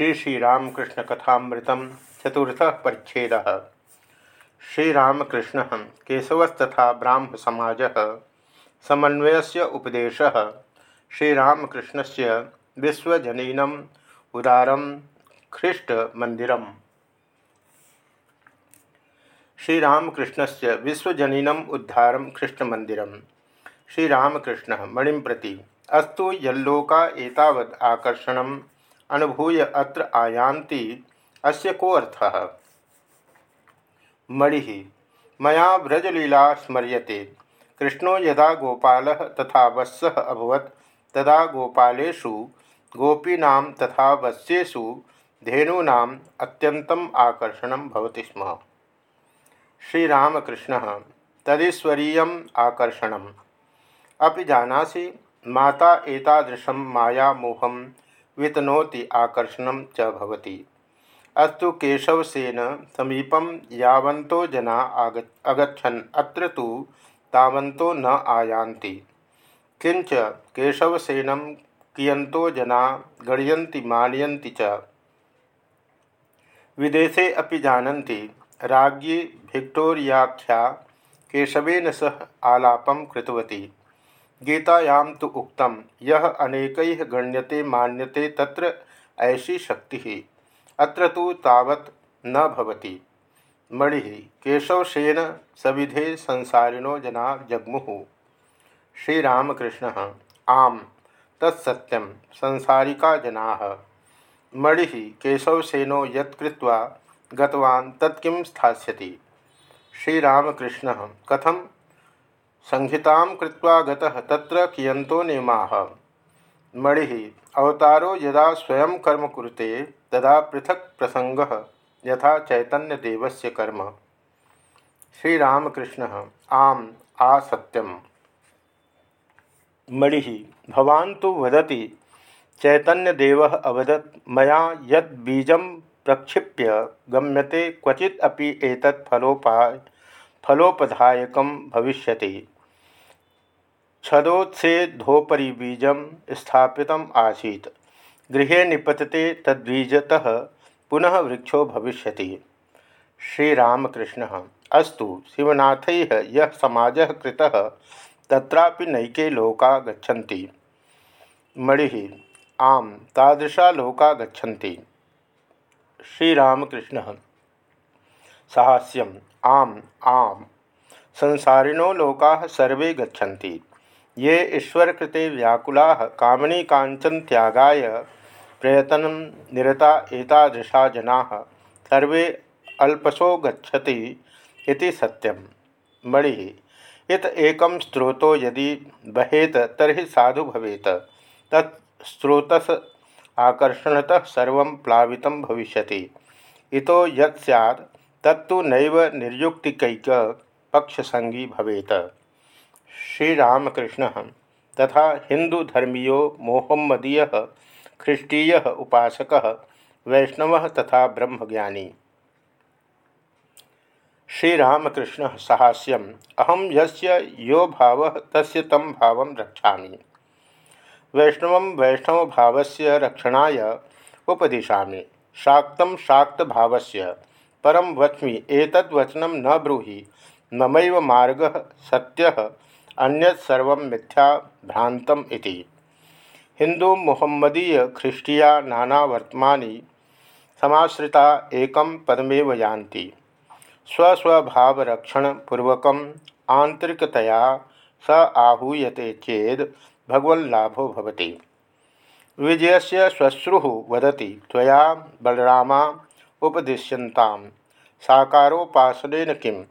श्री श्रीरामकृष्ण कथामृत चतुर्थ परिच्छेद। श्रीरामकृष्ण केशवस्तथा ब्राह्म समाज समन्वय उपदेश। श्रीरामकृष्ण से विश्वजनीनम मंदिर श्रीरामकृष्ण से विश्वजनीनम उद्धारम ख्रीष्ट मंदिर श्रीरामकृष्ण मणि प्रति अस्तु यल्लोका एतावद आकर्षण अनुभूय अत्र आयान्ति। अस्य को अर्थः? मणि, मया व्रजलीला स्मर्यते। कृष्णो यदा गोपाल तथा वत्स अभवत, तदा गोपालेषु, गोपीना तथा वत्स्येषु धेनूना अत्यंतम आकर्षण भवति स्म। श्रीरामकृष्ण तदीश्वरीय आकर्षण अभी जानासी, माता एतादृशं मायामोहं वितनोति आकर्षण च भवति। अस्तु केशवसेन समीपं यावन्तो जना आग अगछन अत्र तु तावन्तो न आयान्ति। किंच केशवसेनं कियन्तो जना गणयन्ति मानयन्ति च। विदेशे अपि जानन्ति राज्ञी भिक्टोरियाख्या केशवेन सह आलापं कृतवती। गीतायां तो उक्तम यह अनेक गण्यते मान्यते तत्र ऐसी शक्ति, अत्र तो तावत न भवति। मणि, केशवसेन सविधे संसारिणो जना जग्मुः। श्रीरामकृष्ण, आम तत्सत्यम संसारिका जना। मणि, केशवसेनो यत्कृत्वा गतवान् तत्किं स्थास्यति? श्रीरामकृष्ण, कथम संहिता कृत्वा गतः तत्र कियंतो नियमाः। मणि, अवतारो यदा स्वयं कर्म कुरुते, तदा पृथक प्रसंग यथा चैतन्यदेवस्य कर्म। श्रीरामकृष्ण, आम आ सत्यम मणि, भवान् तो वदति, चैतन्यदेव अवदत् मैं यद बीज प्रक्षिप्य गम्यते क्वचित् अपि एतत् फलोपा फलोपधायकं भविष्यति। छदोत्सेधोपरी बीज स्थापित आसी गृह निपतते तद्बीजतः पुनः वृक्षो भविष्य श्रीरामकृष्ण, अस्तु, शिवनाथ यह समाज कृत नैके लोका गच्छन्ति मणि, आम, तादृशा लोका गच्छन्ति श्रीरामकृष्ण साहस्यम। आम आम। संसारिणो लोका सर्वे गच्छन्ति। ये ईश्वर कृते व्याकुला कामनी कांचन त्यागाय प्रयत्न निरता एतादृशा जना सर्वे अल्पसो गच्छति इति सत्यम मणि, इत एक स्रोतो यदि बहेत तरी साधु भवेत। तत्स्रोतस आकर्षणतः सर्व प्लावित भविष्य इतो यत् तत्तु नैव निर्युक्तिकैक पक्षसंगी भवेत। श्रीरामकृष्ण तथा हिंदुधर्मीयो मोहम्मदीय ख्रीष्टीय उपासक, वैष्णव तथा ब्रह्मज्ञानी। श्रीरामकृष्ण साहस्यम अहम यो भाव तस्य तम भाव रक्षा वैष्णव वैष्णव भाव से रक्षणाय उपदिशा शाक्त शाक्त भाव से परम वच्मी एतद्वचनम न ब्रूहि ममैव मार्ग सत्य अन्यत्सर्व मिथ्या भ्रांतम हिंदू मुहम्मदीय, ख्रिस्टिया, नाना वर्तमानी, समाश्रिता एक पदमेव यान्ति। स्वस्वभावरक्षणपूर्वक आंतरिकतया स आहूयते चेद भगवल्लाभो भवति। विजयस्य श्वश्रु वदति, त्वया बलरामा उपदिश्यन्तां साकारोपासनेन किं?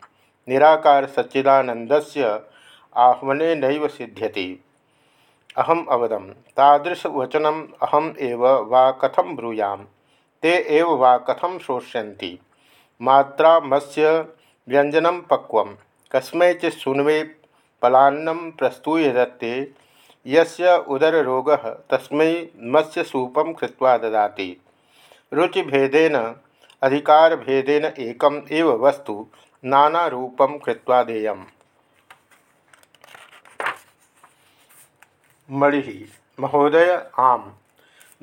निराकार सच्चिदानन्दस्य आह्वने नैव सिद्ध्यति। अहम अवदम, तादृशवचनम अहम एव वा कथम ब्रूयाम? ते एव वा कथम शोष्यन्ति? मात्रा मत्स्य व्यंजनम पक्व कस्मैचित् सुन्वे पलान्नं प्रस्तूय दत्ते यस्य उदररोगः तस्मै मत्स्यसूपं कृत्वा ददाति। रुचिभेदेन अधिकारभेदेन एकम् एव वस्तु नानारूपं कृत्वा देयम्। मणि, महोदय, आम।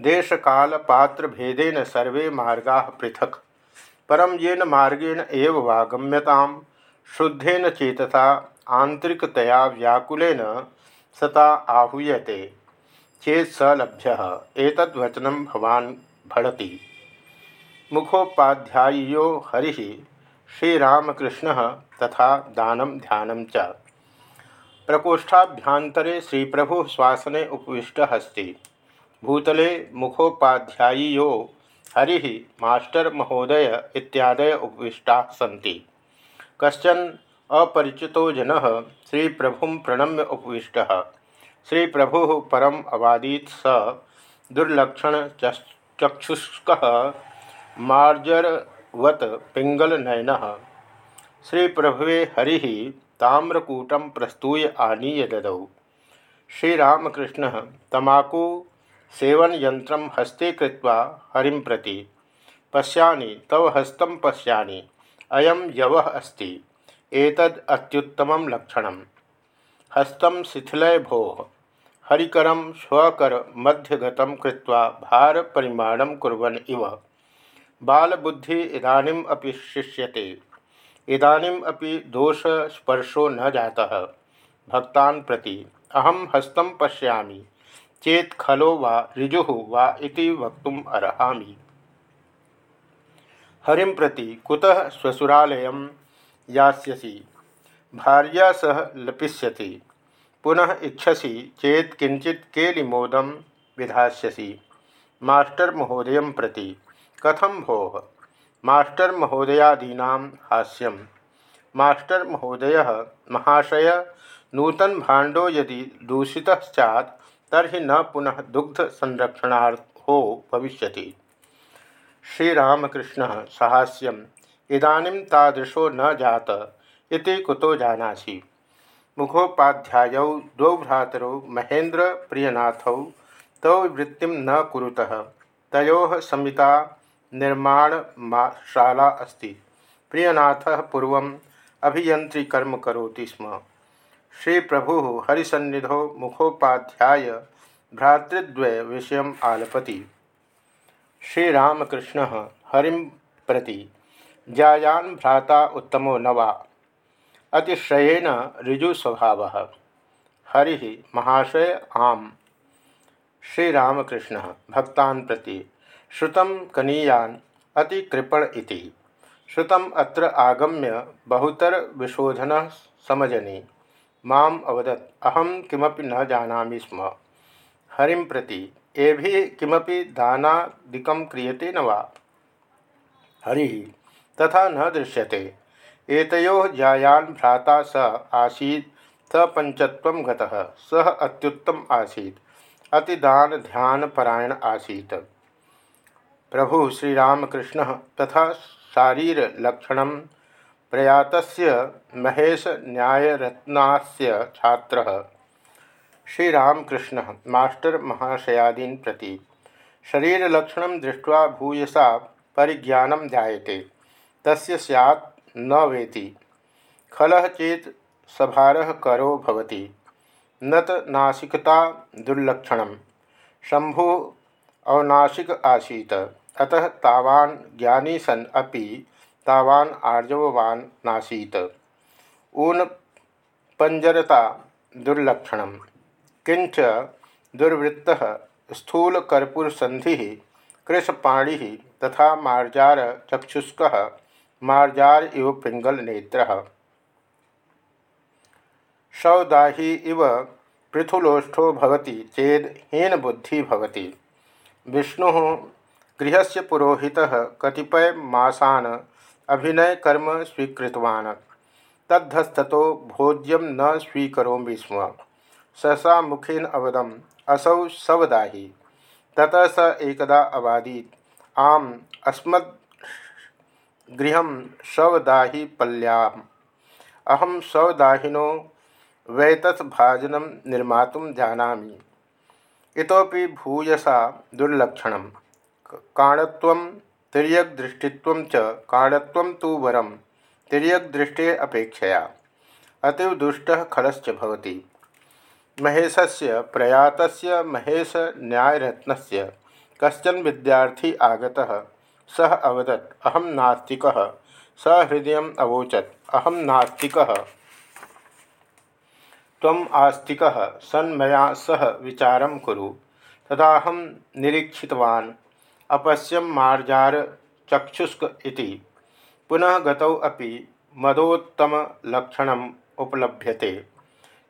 देश काल पात्र भेदेन सर्वे मार्गा पृथक। परम येन मार्गेण एव वा गम्यताम शुद्धेन चेतसा आंतरिकतया व्याकुलेन सता आहूयते चेत स लभ्य। एतद्वचनम भवान भड़ति मुखोपाध्यायो हरि श्रीरामकृष्ण तथा दानम ध्यान च। प्रकोष्ठाभ्यंतरे श्री प्रभु श्वासने उपविष्ट अस्त भूतले मुखोपाध्यायियो हरि मास्टर महोदय इत्यादय उपविष्टा सी कशन अपरिचितो जन श्री प्रभु प्रणम्य उपविष्ट। श्री प्रभु परम अवादीत स दुर्लक्षण चक्षुष्क मार्जरवत पिंगल नयन श्री प्रभुवे हरि ताम्रकूटम प्रस्तूय आनीय ददौ। श्रीरामकृष्ण तमाकू सेवन यंत्र हस्ते कृत्वा प्रति। पशा तव हस्त पशा अयम यव अस्ति, एतद् लक्षणं हस्तं शिथिलय भो हरिकर स्वकर मध्यगतं कृत्वा कुर्वन् इव। बालबुद्धि इदानीम् अपि शिष्यते। इदानीम अपि दोष स्पर्शो न जाता। भक्तान प्रति अहम हस्तं पश्यामि। चेत खलो वा ऋजु वा इति वक्तुम अर्हामि। हरिं प्रति कुतः श्वशुरालयं यास्यसि? भार्या सह लपिष्यति पुनः इच्छसि चेत किंचित केलिमोदम विधास्यसि। मास्टर महोदय प्रति कथम भो? मास्टर महोदयादीना हास्यम मास्टर महोदय महाशय, नूतन भाण्डो यदि दूषित सैत् तरी न पुनः दुग्ध संरक्षणार्थो भविष्य श्रीरामकृष्ण साहास्यम, इदानीं तादृशो न जात इति कुतो जानासि। मुखोपाध्यायौ, द्वौ भ्रातरौ, महेन्द्र प्रियनाथौ, तौ वृत्तिं न कुरुतः। तयोः समिता निर्माणशाला अस्ति। प्रियनाथ पूर्व अभियंत्रीकर्म करोति स्म। श्री प्रभु हरिसन्निधौ मुखोपाध्याय भ्रातृद्वय विषय आलपति। श्रीरामकृष्ण हरि प्रति, जायान भ्राता उत्तमो नवा अतिशयन ऋजुस्वभाव। हरि महाशय आम। श्रीरामकृष्ण भक्तान प्रति श्रुतम कनीयान अति कृपण इति। श्रुतम अत्र आगम्य बहुतर विशोधन समजनी। माम अवदत् अहम किमपि न जानामि स्म। हरिं प्रति, एभि किमपि दानादिकं क्रियते न वा? हरि, तथा न दृश्यते। एतयोः जायान् भ्राता स आसीत्, स पञ्चत्वं गतः। सः अत्युत्तम आसीत्। अतिदान ध्यान परायण आसीत्। प्रभु श्रीरामकृष्ण तथा शारीर लक्षण प्रयात महेश न्यायरत्नास्य छात्र। श्रीरामकृष्ण, मास्टर महाशयादीन प्रति शरीरलक्षण दृष्ट्वा भूयसा परिज्ञान जायते। तस्य स्यात् न वेति। खल चेत सभार करो भवति। नत नासिकता दुर्लक्षण। शंभु अवनाशिक आसीत। अतः तावान ज्ञानी सन अपि तावान आर्जववान नासीत। ऊन पंजरता दुर्लक्षण किंच दुर्वृत्त स्थूलकर्पूरसंधि कृशपाणी तथा मार्जार चक्षुष्क, मार्जार इव पिंगल नेत्र। सौदाही इव पृथुलोष्ठो भवति, चेद हीन बुद्धि भवति। विष्णु गृह से पुरोहित कतिपय मासान अभिनय कर्म स्वीकृतवान्। तद्धस्तो भोज्यम न स्वीकरोमि स्म। सहसा मुखेन अवदम, असौ सवदाही ततः स एकदा अवादीत, आम अस्मद्गृह शवदाही पल्याम। अहम शवदाहिनो वैतथ भाजनम निर्मातुं जानामि। इतोपि भूयसा दुर्लक्षण। काणत्व तिर्यकदृष्टित्व च काणत्व तो वरम तिर्यकदृष्टे अपेक्षया। अतीव दुष्ट खलश्च महेश से प्रयात महेश न्यायरत्न कशन विद्यार्थी आगता सह अवदत् अहम नास्तिक। स हृदय अवोचत अहम नास्तिक। तम आस्तिक सन् मैं सह विचार कुरु। तदाहम निरीक्षितवान् अपश्यम मार्जार चक्षुष्क इति। पुनः गतौ अपि मदोत्तमलक्षणम् उपलभ्यते।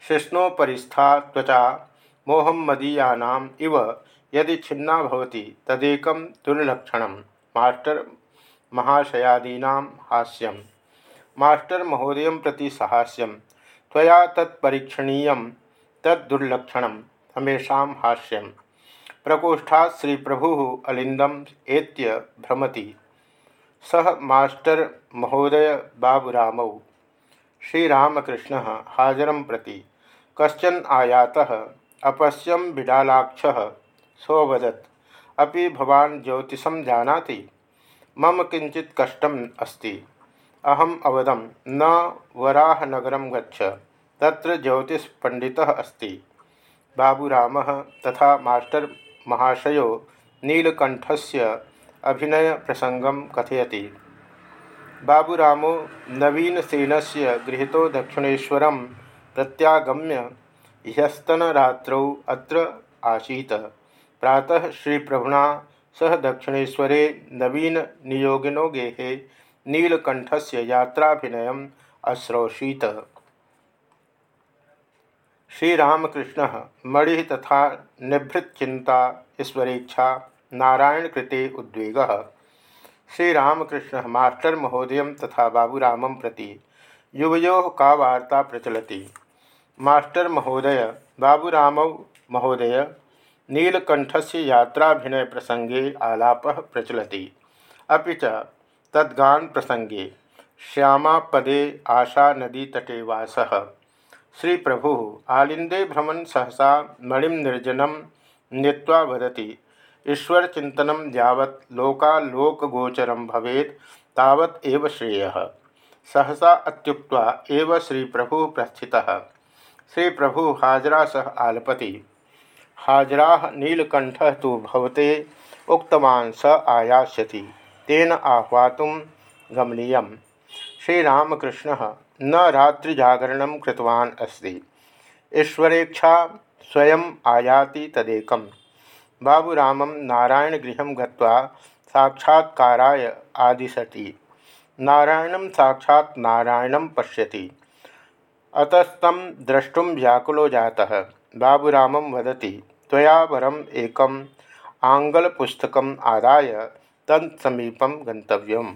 शिष्णोपरिस्था त्वचा मोहम्मदीयानाम् इव यदि छिन्ना भवति तदेकं दुर्लक्षणं। मास्टर महाशयादीनां हास्यं मास्टर महोदय प्रति सहास्यं त्वया तत्परीक्षणीयं तद्दुर्लक्षणं हमेशा हाष्यम प्रकोष्ठा श्री प्रभु अलिंदम एत्य भ्रमति। सह मास्टर महोदय बाबूराम। श्रीरामकृष्ण हाजर प्रति। कशन आयात अपश्यम बिडालाक्ष सोवदत् अभी भवान ज्योतिष जानाति। मम किंचित कष्टम अस्ति। अहम अवदम। न वराहनगर गच्छ। तत्र ज्योतिषपंडितः अस्ति। बाबूरामः तथा मास्टर महाशयो नीलकंठस्य अभिनय प्रसंगम कथयति। बाबूरामो नवीनसेन से गृह दक्षिणेशर प्रत्यागम्य ह्यस्तनरात्रौ अत्र आसीत्। प्रातः श्री श्रीप्रभुना सह दक्षिणेशरे नवीननियोगिनो गेहे नीलकंठस्य यात्राभिनय अश्रोषीत। श्रीरामकृष्ण मणि तथा निभृतचिंता ईश्वरेच्छा नारायण कृते उद्वेग। श्रीरामकृष्ण मास्टर महोदय तथा बाबूराम प्रति युवयो का वार्ता प्रचलति? मास्टर महोदय, बाबूराम महोदय नीलकंठस्य यात्राभिनय प्रसंगे आलाप प्रचलति। अभी तद्गान प्रसंगे श्यामापदे आशा नदी तटे वास श्री प्रभु आलिंदे भ्रमण सहसा मणिम निर्जनम नीत्वा वदति ईश्वर चिंतन यावत् लोकालोकगोचर भवेत्, तावत् एव श्रेय। सहसा अत्युक्त्वा एव श्री प्रभु प्रस्थितः। श्री प्रभु हाजरा सह आलपति, हाजरा नीलकंठ तो भवते, उक्तवान् स आयास्यति। तेन आह्वातुं गमनीय श्रीरामकृष्ण न रात्रिजागरण कृतवान् अस्ति। ईश्वरेच्छा स्वयं आयाति तदेक बाबूराम नारायणगृह गाक्षात्काराय आदिशति। नारायण साक्षात् नारायण पश्यति। अतस्तम द्रष्टुम व्याकुलो जाता। बाबूराम वदति, त्वया वरम एकम आंग्लपुस्तकम आदाय। तत्समीपम गंतव्यम